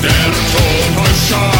sagt. Willst du bis der Tod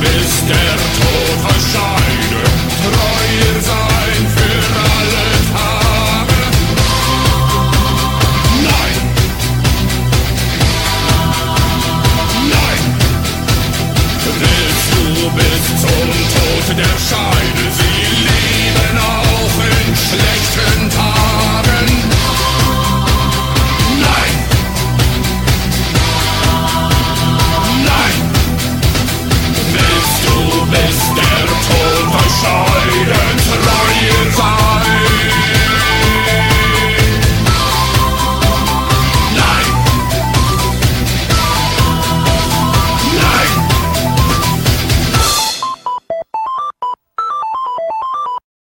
bis der Tod verscheide, treuer sein für alle Tage. Nein! Nein! Willst du bis zum Tod der Scheide